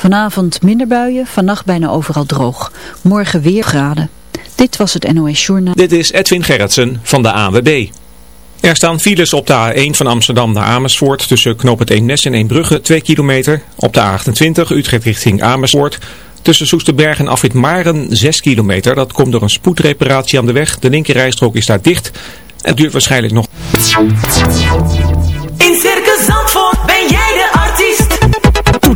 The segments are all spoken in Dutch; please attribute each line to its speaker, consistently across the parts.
Speaker 1: Vanavond minder buien, vannacht bijna overal droog. Morgen weer graden. Dit was het NOS Journaal.
Speaker 2: Dit is Edwin Gerritsen van de ANWB. Er staan files op de A1 van Amsterdam naar Amersfoort tussen Knoop het Eemnes en Eembrugge 2 kilometer. Op de A28 Utrecht richting Amersfoort tussen Soesterberg en Afrit Maren 6 kilometer. Dat komt door een spoedreparatie aan de weg. De linkerrijstrook is daar dicht. Het duurt waarschijnlijk nog...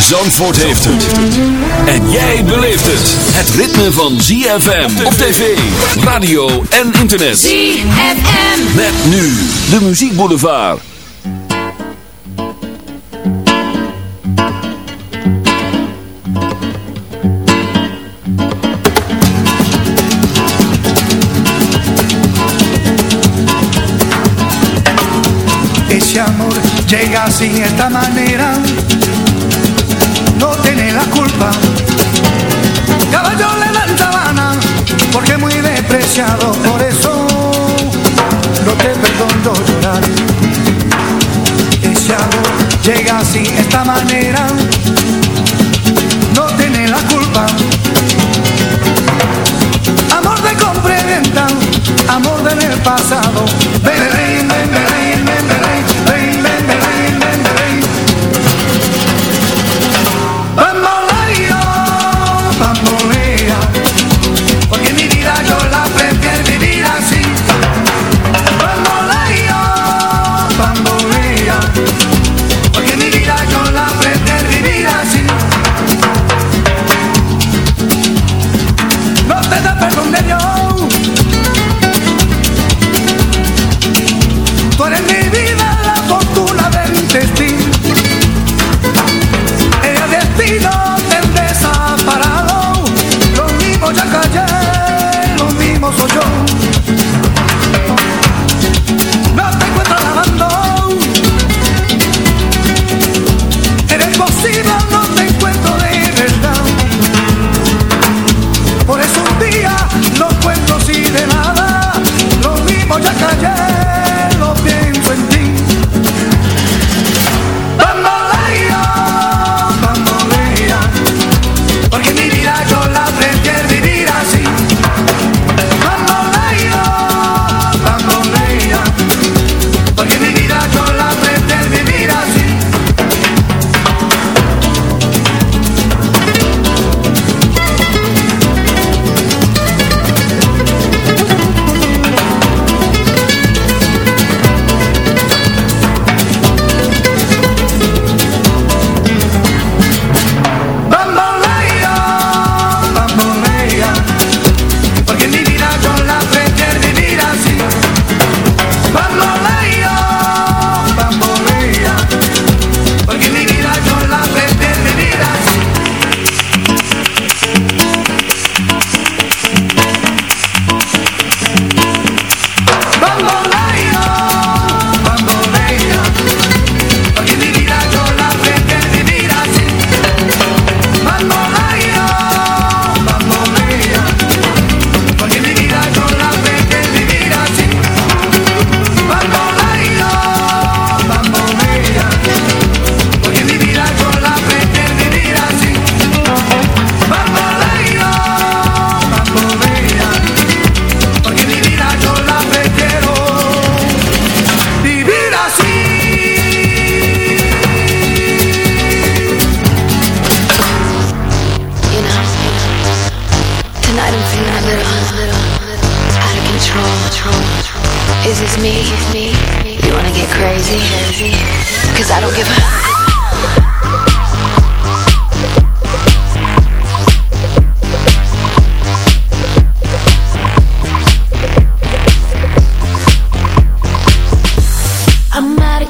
Speaker 3: Zandvoort heeft het. En jij beleeft het. Het ritme van ZFM op tv, radio en internet.
Speaker 4: ZFM.
Speaker 3: Met nu de muziekboulevard.
Speaker 5: Ese amor llega así de esta manera, despreciado, por eso no te perdono llorar. Ese amor llega así esta manera, no tiene la culpa. Amor de compra amor del pasado. Ven,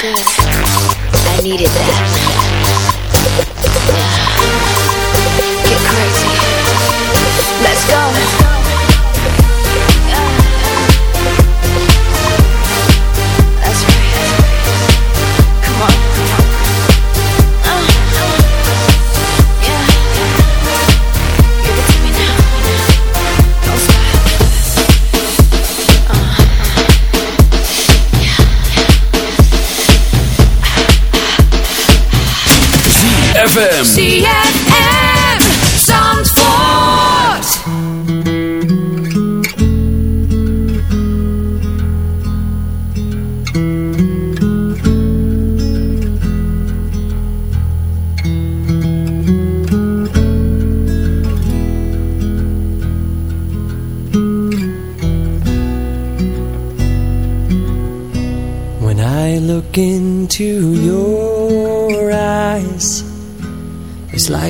Speaker 6: Good. I needed that.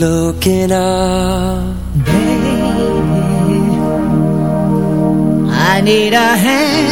Speaker 7: looking up. I
Speaker 8: need a hand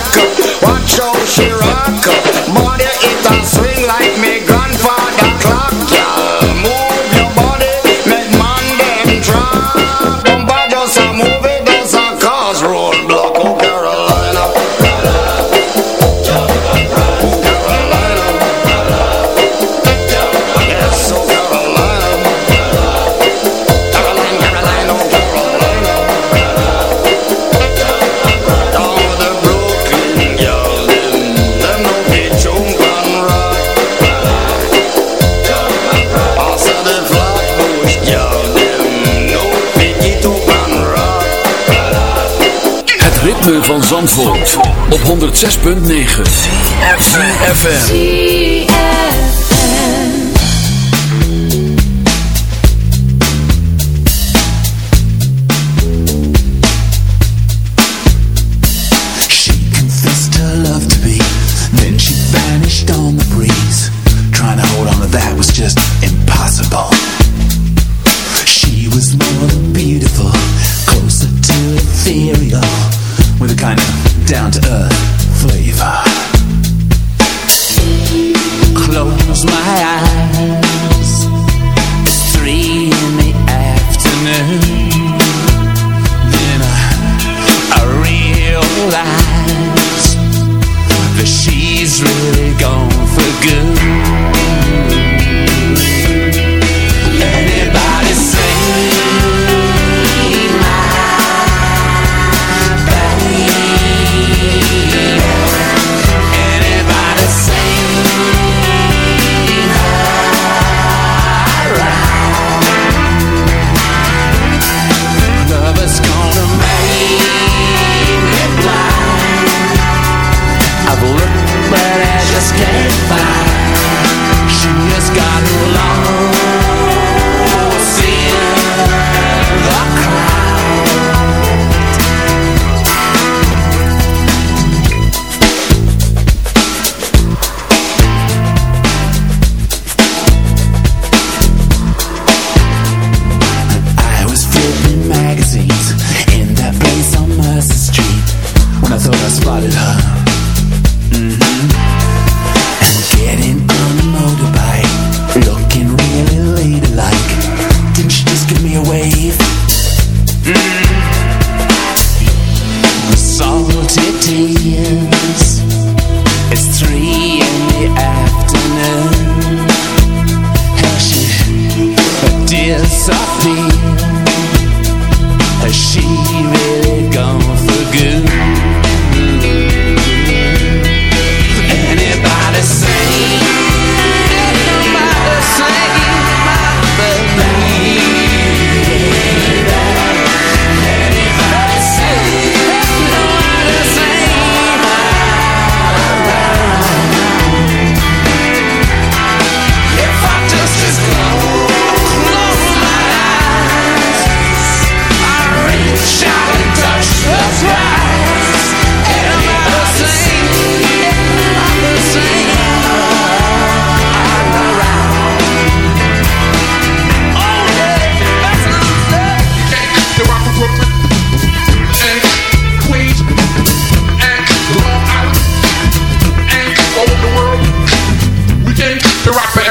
Speaker 8: rock Watch how she rock Body it a swing like
Speaker 9: Op 106.9 FM.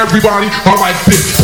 Speaker 10: everybody.
Speaker 11: Alright, bitch.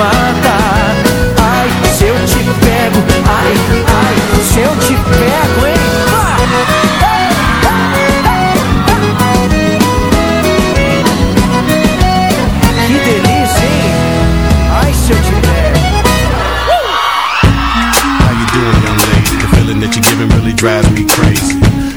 Speaker 11: Mata. Ai, se eu te pego Ai, ai, se eu te pego, hein? Que delícia, hein? Ai, se eu te pego.
Speaker 12: How you doing, young lady? The feeling that you're giving really drives me crazy.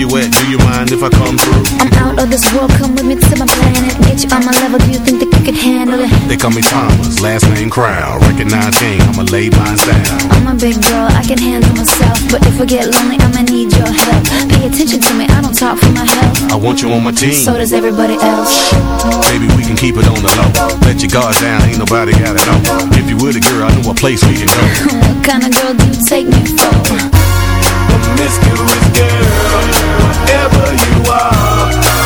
Speaker 12: You at? Do you mind if I come through?
Speaker 13: I'm out of this world, come with me to my planet. Get you on my level, do you think that you could handle it.
Speaker 12: They call me Thomas, last name Crown. Recognize game, I'ma lay mine down.
Speaker 13: I'm a big girl, I can handle myself. But if I get lonely, I'ma need your help. Pay attention to me, I don't talk for my health.
Speaker 12: I want you on my team.
Speaker 13: So does everybody else.
Speaker 12: Baby, we can keep it on the low. Let your guard down, ain't nobody got it on. If you were the girl, I know a place we can go.
Speaker 13: What kind of girl do you take me for?
Speaker 14: Promiscuous girl, whatever you are,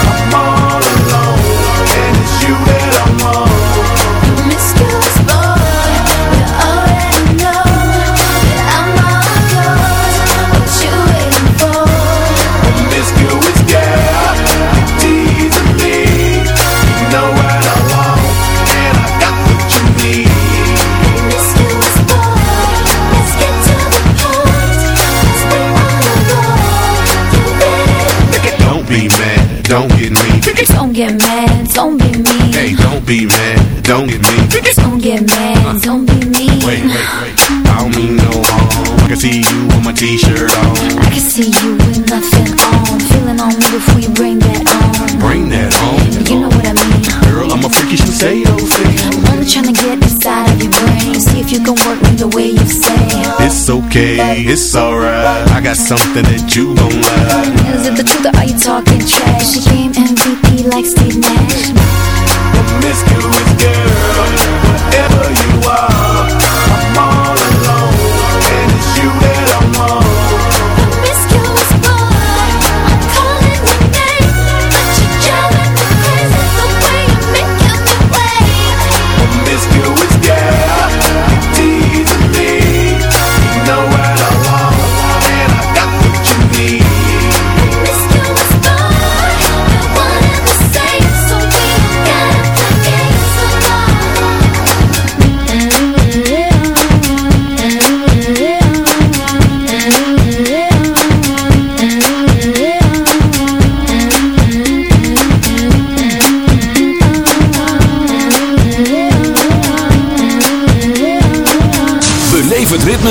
Speaker 13: get
Speaker 12: mad, don't
Speaker 13: be mean.
Speaker 12: Hey, don't be mad, don't get me.
Speaker 13: Don't get mad, uh, don't be mean.
Speaker 12: Wait, wait, wait. I don't mean no harm. I can see you with my t-shirt on.
Speaker 13: I can see you with nothing on. Feeling on me before you bring that on.
Speaker 12: Bring that home.
Speaker 13: You know what I mean.
Speaker 12: Girl, I'm a freaky say oh, those things.
Speaker 13: I'm only trying to get inside of your brain. See if you can work me the way you say.
Speaker 12: It's okay, it's alright. I got something that you gon' like.
Speaker 13: Is it the truth or are you talking trash?
Speaker 3: next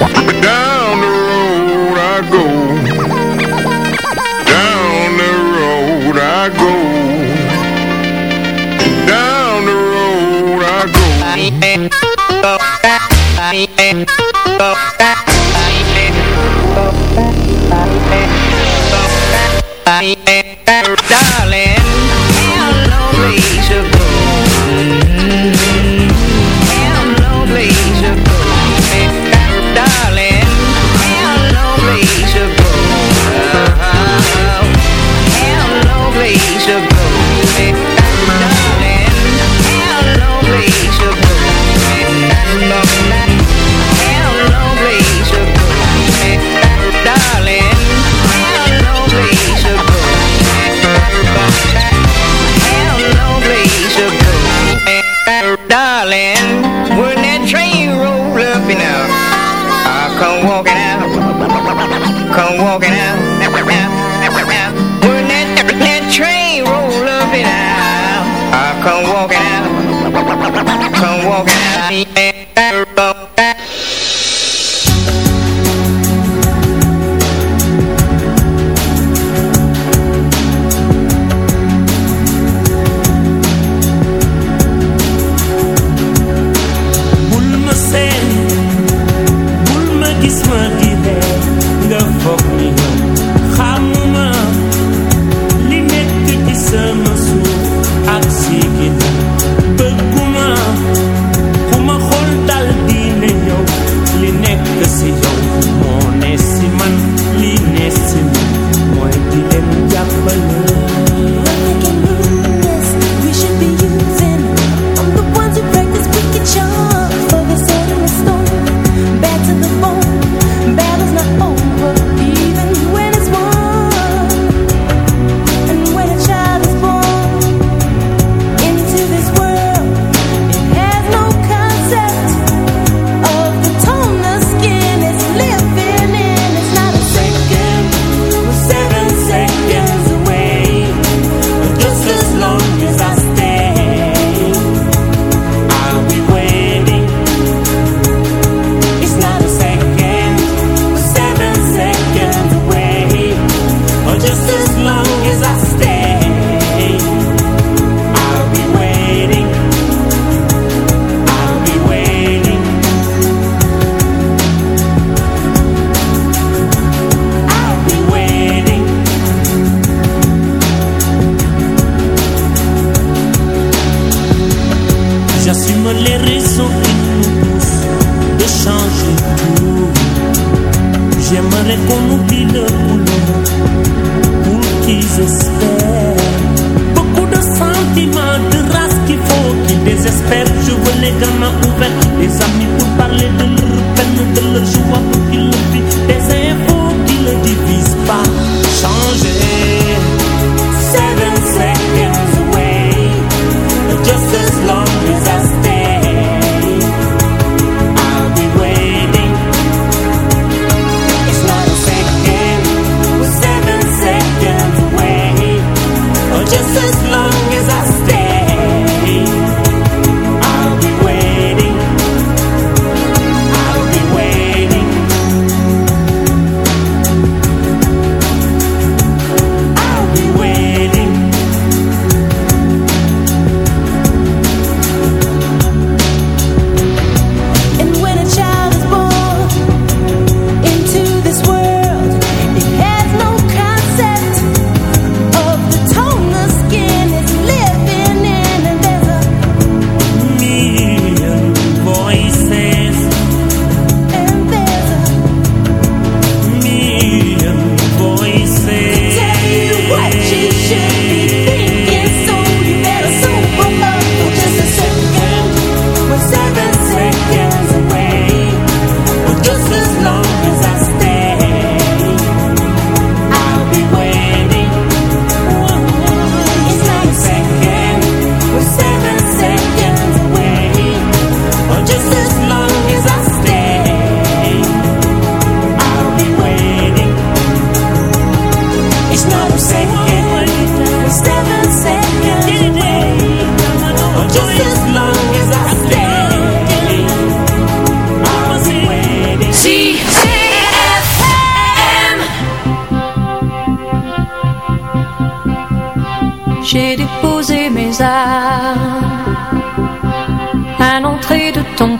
Speaker 15: Down the road I go. Down the road I go. Down the road I go.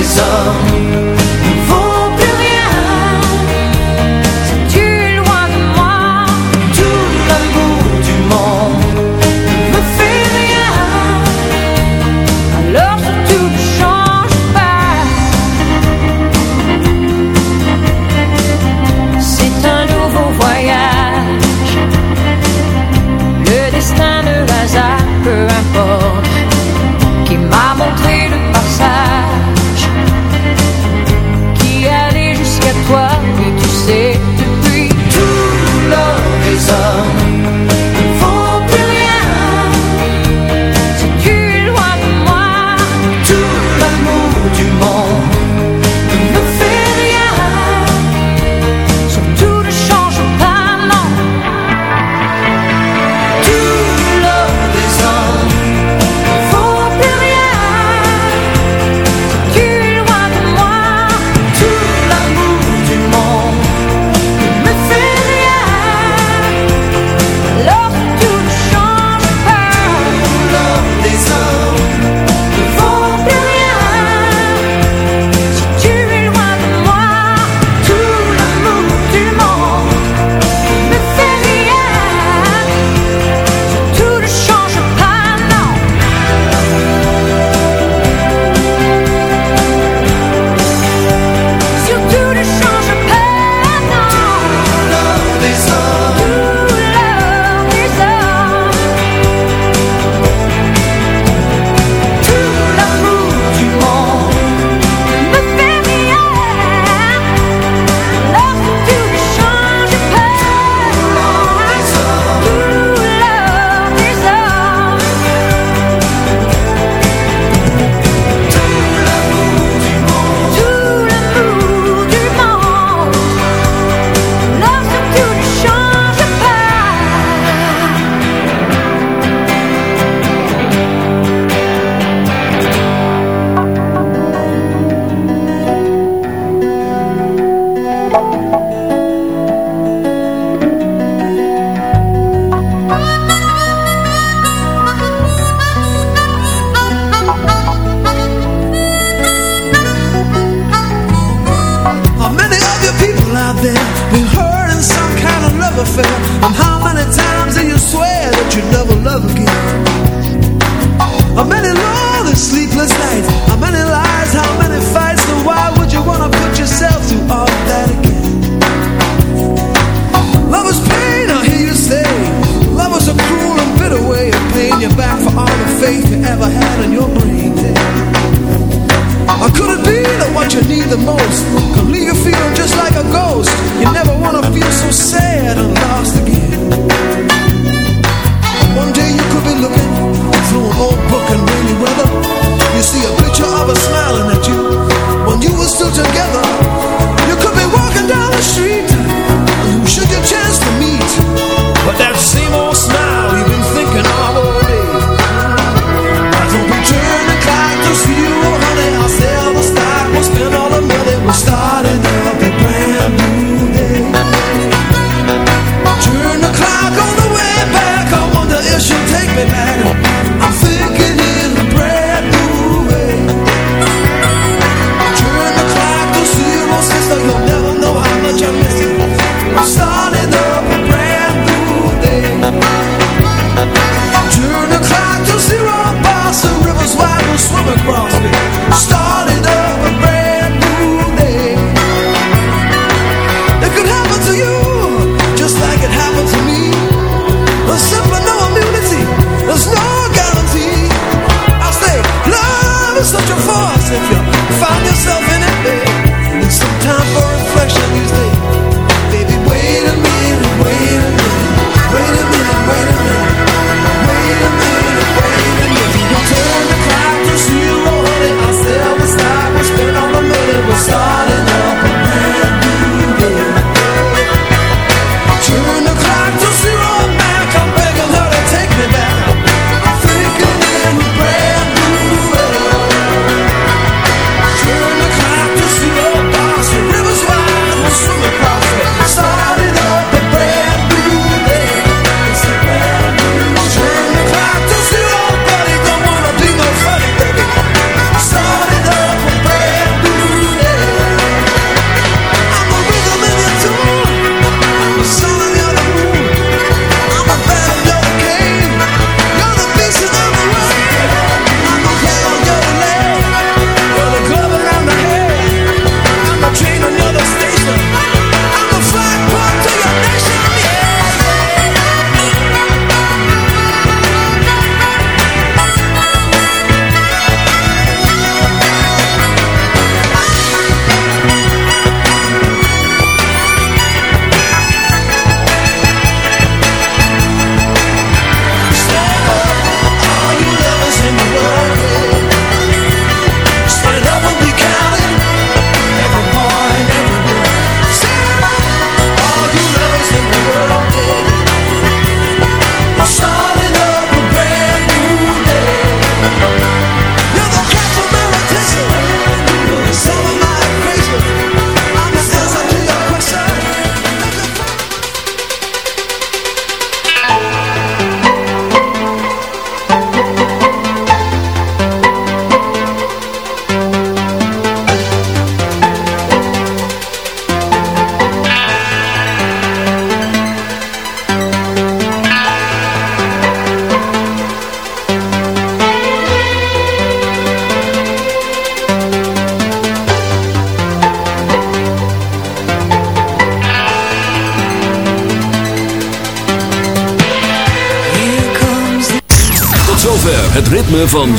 Speaker 3: reason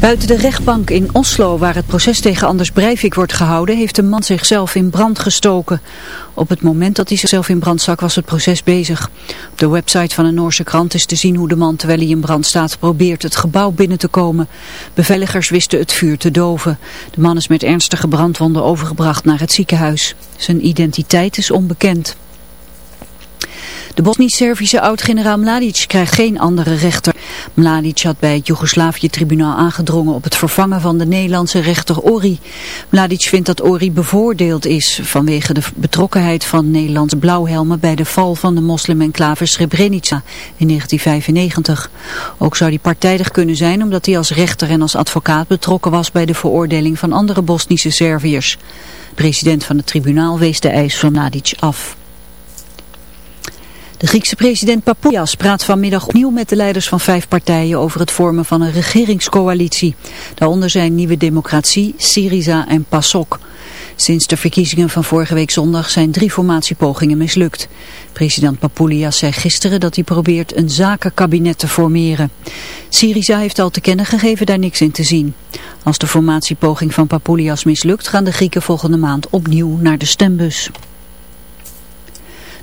Speaker 1: Buiten de rechtbank in Oslo, waar het proces tegen Anders Breivik wordt gehouden, heeft een man zichzelf in brand gestoken. Op het moment dat hij zichzelf in brand stak was het proces bezig. Op de website van een Noorse krant is te zien hoe de man, terwijl hij in brand staat, probeert het gebouw binnen te komen. Beveiligers wisten het vuur te doven. De man is met ernstige brandwonden overgebracht naar het ziekenhuis. Zijn identiteit is onbekend. De Bosnisch-Servische oud-generaal Mladic krijgt geen andere rechter. Mladic had bij het Joegoslavië-tribunaal aangedrongen op het vervangen van de Nederlandse rechter Ori. Mladic vindt dat Ori bevoordeeld is vanwege de betrokkenheid van Nederlandse blauwhelmen bij de val van de moslim-enclave Srebrenica in 1995. Ook zou hij partijdig kunnen zijn omdat hij als rechter en als advocaat betrokken was bij de veroordeling van andere Bosnische Serviërs. De president van het tribunaal wees de eis van Mladic af. De Griekse president Papoulias praat vanmiddag opnieuw met de leiders van vijf partijen over het vormen van een regeringscoalitie. Daaronder zijn Nieuwe Democratie, Syriza en PASOK. Sinds de verkiezingen van vorige week zondag zijn drie formatiepogingen mislukt. President Papoulias zei gisteren dat hij probeert een zakenkabinet te formeren. Syriza heeft al te kennen gegeven daar niks in te zien. Als de formatiepoging van Papoulias mislukt gaan de Grieken volgende maand opnieuw naar de stembus.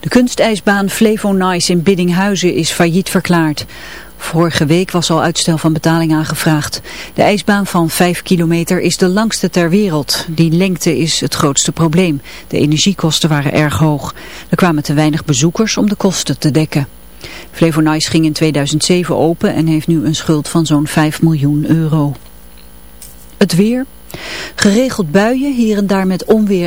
Speaker 1: De kunstijsbaan Flevonice in Biddinghuizen is failliet verklaard. Vorige week was al uitstel van betaling aangevraagd. De ijsbaan van 5 kilometer is de langste ter wereld. Die lengte is het grootste probleem. De energiekosten waren erg hoog. Er kwamen te weinig bezoekers om de kosten te dekken. Flevonice ging in 2007 open en heeft nu een schuld van zo'n 5 miljoen euro. Het weer. Geregeld buien, hier en daar met onweer.